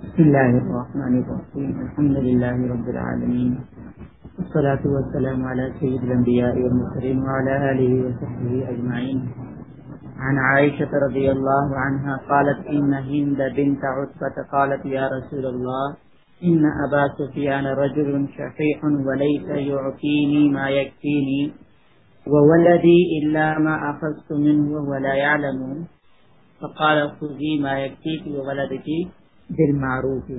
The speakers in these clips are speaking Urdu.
بسم الله الرحمن الرحيم. الحمد لله رب العالمين. والصلاة والسلام على سيد الأنبياء والمرسلين وعلى آله وصحبه أجمعين. عن عائشة رضي الله عنها قالت، إن هند بنت عتبة قالت، يا رسول الله، إن أبا سفيان رجل شحيح وليس يعطيني ما يكفيني وولدي إلا ما أخذت منه وهو لا يعلم. فقال، خذي ما يكفيك وولدك. بالمعروف۔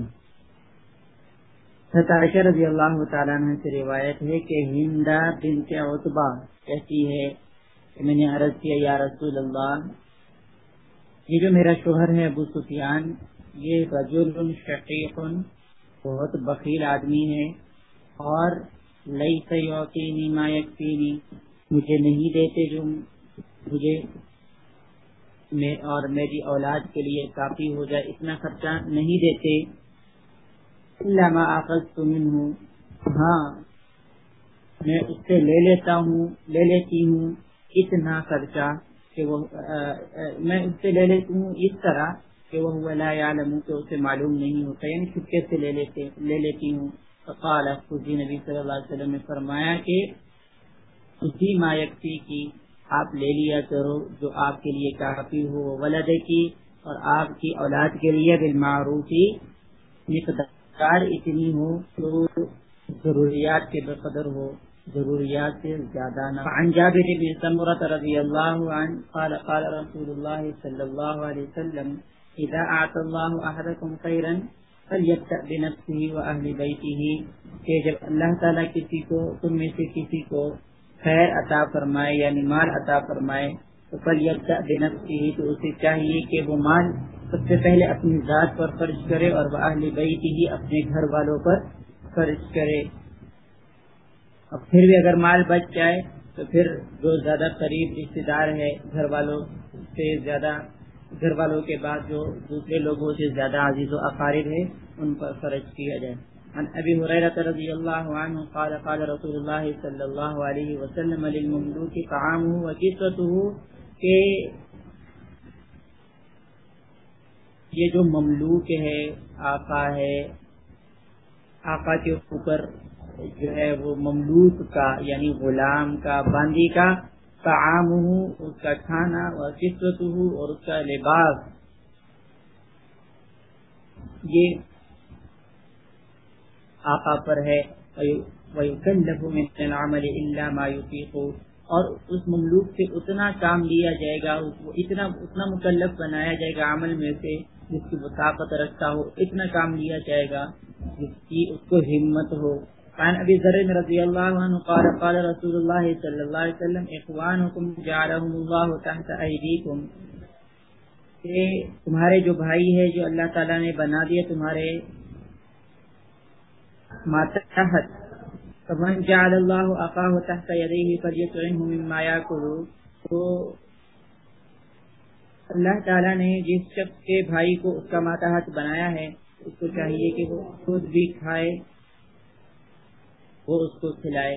ستائشہ رضی اللہ تعالیٰ عنہ سے روایت ہے کہ ہندا بنت عتبہ کہتی ہے کہ میں نے عرض کیا، یا رسول اللہ، یہ جو میرا شوہر ہے ابو سفیان، یہ رجل شقیق، بہت بخیل آدمی ہے اور لئی سیوتی ما یکفینی، مجھے نہیں دیتے جو مجھے میں اور میری اولاد کے لیے کافی ہو جائے، اتنا خرچہ نہیں دیتے۔ علامہ ما تمن ہوں ہاں میں اس سے لے لیتا ہوں، لے لیتی ہوں اتنا خرچہ کہ وہ میں اس سے لے لیتی ہوں اس طرح کہ وہ لا یعلم کہ اسے معلوم نہیں ہوتا۔ یعنی چھپکے سے لے لیتے، لے لیتی ہوں۔ فقال خودی نبی صلی اللہ علیہ وسلم نے فرمایا کہ اسی ما یکفی کی آپ لے لیا کرو جو آپ کے لیے کافی ہو ولد کی اور آپ کی اولاد کے لیے بالمعروفی مقدار اتنی ہو تو ضروریات کے بقدر ہو، ضروریات سے زیادہ نہ عن جابر بن سمرة رضی اللہ عنہ قال قال رسول اللہ صلی اللہ علیہ وسلم، اذا اعطى الله احدكم خيرا فليبتأ بنفسه واهل بيته کہ جب اللہ تعالی کسی کو، تم میں سے کسی کو خیر عطا فرمائے یعنی مال عطا فرمائے تو فليبتأ بنفسه تو اسے چاہیے کہ وہ مال سب سے پہلے اپنی ذات پر خرچ کرے اور وہ اہل بیتی اپنے گھر والوں پر خرچ کرے۔ اور پھر بھی اگر مال بچ جائے تو پھر جو زیادہ قریب رشتے دار ہے، گھر والوں سے زیادہ، گھر والوں کے بعد جو دوسرے لوگوں سے زیادہ عزیز و اقارب ہے ان پر خرچ کیا جائے۔ عن ابی حریرہ رضی اللہ عنہ قال قال رسول اللہ صلی اللہ علیہ وسلم للمملوک طعامه وکسوته کہ یہ جو مملوک ہے، آقا ہے، آقا کے اوپر جو ہے وہ مملوک کا یعنی غلام کا، باندی کا تعام اس کا کھانا اور قسمت اور اس کا لباس، یہ آقا پر ہے۔ اور اس مملوک سے اتنا کام لیا جائے گا اتنا اتنا مکلف بنایا جائے گا عمل میں سے، جس کی وہ طاقت رکھتا ہو، اتنا کام لیا جائے گا جس کی اس کو ہمت ہو۔ عن ابي ذر رضي الله عنه قال قال رسول الله صلى الله عليه وسلم اخوانكم جعلهم الله تحت ايديكم کہ تمہارے جو بھائی ہے، جو اللہ تعالیٰ نے بنا دیا تمہارے ماتحت فمن جعل اللہ اقاہ تحت یدیہ فلیطعمه مما یاکل تو اللہ تعالیٰ نے جس شخص کے بھائی کو اس کا ماتحت بنایا ہے، اس کو چاہیے کہ وہ خود بھی کھائے، وہ اس کو کھلائے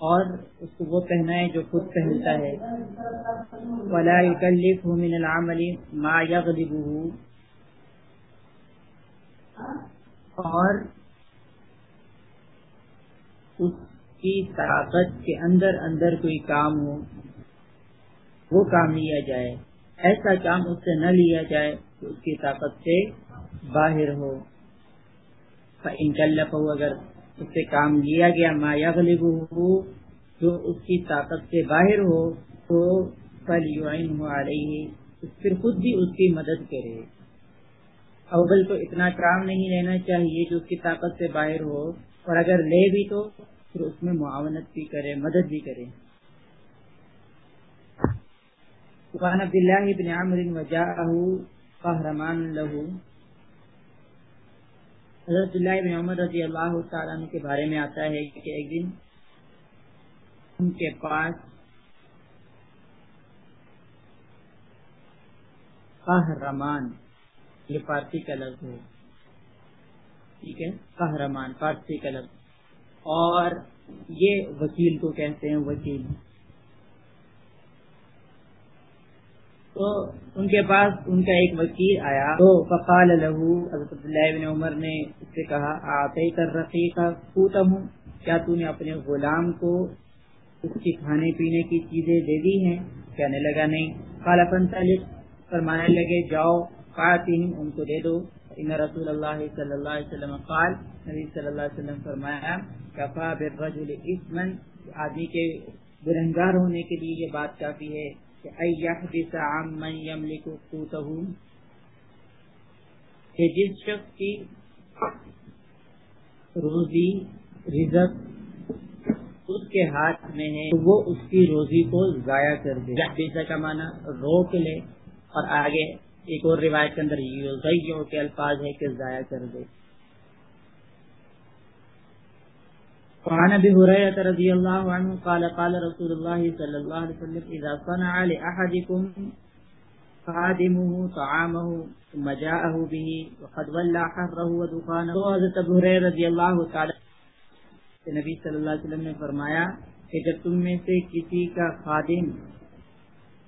اور اس کو وہ پہنائے جو خود پہنتا ہے۔ ولا يكلف من العمل ما يغلبه۔ اور اس کی طاقت کے اندر اندر کوئی کام ہو، وہ کام لیا جائے۔ ایسا کام اس سے نہ لیا جائے کہ اس کی طاقت سے باہر ہو۔ انکلف ہو اگر اس سے کام لیا گیا، ما یغلب ہو جو اس کی طاقت سے باہر ہو، تو پل ہو علیہ پھر خود بھی اس کی مدد کرے۔ اول تو اتنا کام نہیں لینا چاہیے جو اس کی طاقت سے باہر ہو، اور اگر لے بھی تو پھر اس میں معاونت بھی کرے، مدد بھی کرے۔ عبد اللہ بن عمر وجاءه قهرمان له۔ حضرت اللہ بن عمر رضی اللہ تعالیٰ عنہ کے بارے میں آتا ہے کہ ایک دن ان کے پاس قہرمان، یہ فارسی کا لفظ ہے۔ ٹھیک ہے؟ قہرمان، فارسی کا لفظ اور یہ وکیل کو کہتے ہیں وکیل۔ تو ان کے پاس ان کا ایک وکیل آیا۔ تو فقال لہو حضرت عبداللہ بن عمر نے اس سے کہا آتے کر رقیقہ پوتا ہوں کیا تو نے اپنے غلام کو اس کی کھانے پینے کی چیزیں دے دی ہیں؟ کہنے لگا نہیں۔ کالا فرمانے لگے جاؤ قاتین ان کو دے دو۔ ان رسول اللہ صلی اللہ علیہ وسلم قال، نبی صلی اللہ علیہ وسلم فرمایا، کفا بالرجل اسمن آدمی کے گرنگار ہونے کے لیے یہ بات کافی ہے کہ جس شخص کی روزی، رزق اس کے ہاتھ میں ہے، وہ اس کی روزی کو ضائع کر دے۔ کا معنی، روک لے اور آگے ایک اور روایت کے اندر یوزیوں کے الفاظ ہے کہ ضائع کر دے۔ وعن ابي هريره رضي الله عنه قال قال رسول الله صلى الله عليه وسلم، اذا صنع لاحدكم خادمه طعامه ثم جاءه به وقد ولى حره ودخانه. حضرت ابو هريره رضی اللہ تعالی نبی صلی اللہ علیہ وسلم نے فرمایا کہ جب تم میں سے کسی کا خادم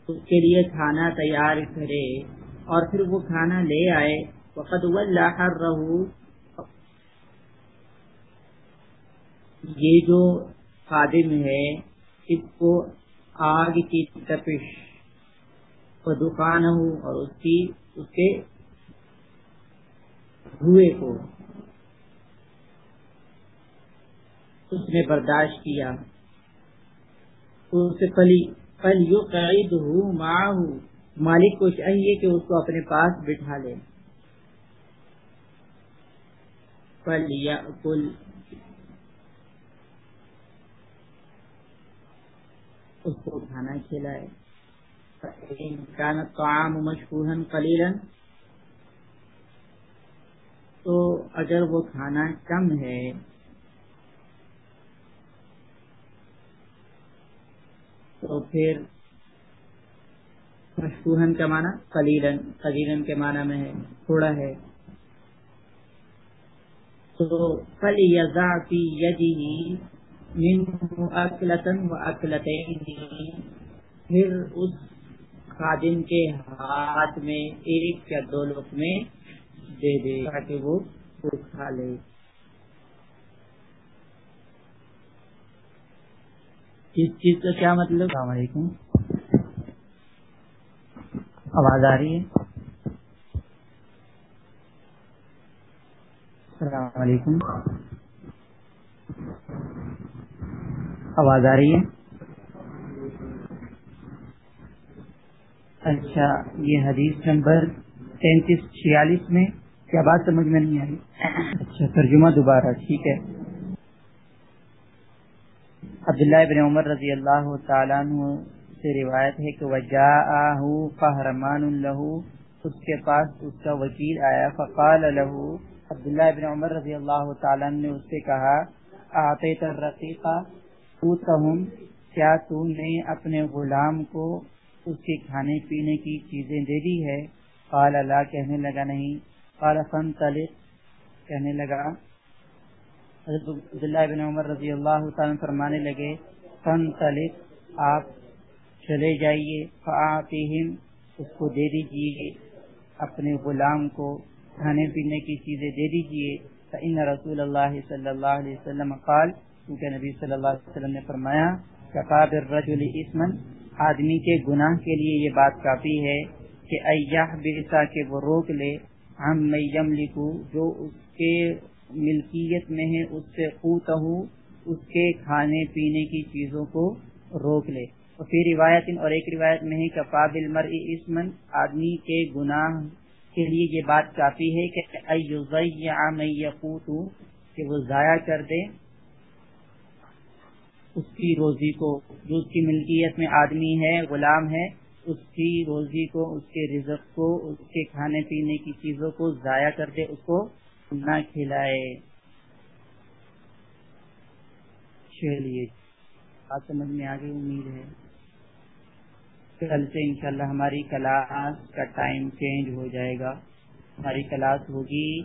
اس کے لیے کھانا تیار کرے اور پھر وہ کھانا لے آئے۔ وقد ولى یہ جو خادم ہے، اس کو آگ کی تپش۔ دکان ہو اور اس کی، اس کے دھوئے کو۔ اس نے برداشت کیا۔ اسے پلی پل یو قید ہوں ماں ہوں مالک کو چاہیے کہ اس کو اپنے پاس بٹھا لے۔ کل اس کو کھانا کھلائے۔ مشہور کلیلن تو اگر وہ کھانا کم ہے، تو پھر مشہور کا معنی کلیلن کلیلن کے معنی میں ہے، تھوڑا ہے۔ تو کل یزا فی یدی پھر اس خادم کے ہاتھ میں ایک یا دو لوگ میں دے دے تاکہ وہ کھا لے۔ اس چیز کا کیا مطلب؟ السلام علیکم۔ آواز آ رہی ہے؟ السلام علیکم۔ آواز آ رہی ہے؟ اچھا یہ حدیث نمبر تینتیس، چھیالیس میں کیا بات سمجھ میں نہیں آئی؟ اچھا ترجمہ دوبارہ، ٹھیک ہے۔ عبداللہ ابن عمر رضی اللہ تعالیٰ عنہ سے روایت ہے کہ وجہ قہرمان الہ اس کے پاس اس کا وکیل آیا، فقال الہ عبداللہ ابن عمر رضی اللہ تعالیٰ نے اس سے کہا آتے کیا تو نے اپنے غلام کو اس کے کھانے پینے کی چیزیں دے دی ہے؟ قال اللہ کہنے لگا نہیں۔ قال فن کہنے لگا۔ حضرت عبداللہ بن عمر رضی اللہ تعالیٰ فرمانے لگے فن آپ چلے جائیے فآتہم اس کو دے دیجیے۔ اپنے غلام کو کھانے پینے کی چیزیں دے دیجیے۔ فإن رسول اللہ صلی اللہ علیہ وسلم قال کیونکہ نبی صلی اللہ علیہ وسلم نے فرمایا الرجل اسمن آدمی کے گناہ کے لیے یہ بات کافی ہے کہ ایاح بسا کے وہ روک لے۔ ہم میں یملکو، جو اس کے ملکیت میں ہے، اس سے قوت اس کے کھانے پینے کی چیزوں کو روک لے۔ اور پھر روایت اور ایک روایت میں ہے کہ قابل مر اسمن آدمی کے گناہ کے لیے یہ بات کافی ہے کہ کہ وہ ضائع کر دے۔ اس کی روزی کو، جو اس کی ملکیت میں آدمی ہے، غلام ہے، اس کی روزی کو، اس کے رزق کو، اس کے کھانے پینے کی چیزوں کو ضائع کر دے، اس کو نہ کھلائے۔ چلیے۔ بات سمجھ میں آگے امید ہے۔ کل سے انشاءاللہ ہماری کلاس کا ٹائم چینج ہو جائے گا۔ ہماری کلاس ہوگی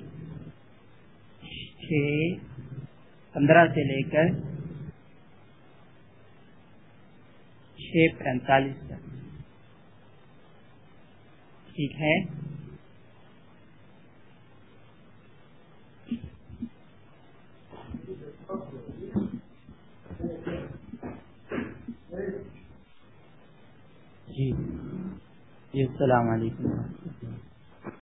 چھ، پندرہ سے لے کر چھ پینتالیس تک۔ ٹھیک ہے؟ جی۔ جی السلام علیکم۔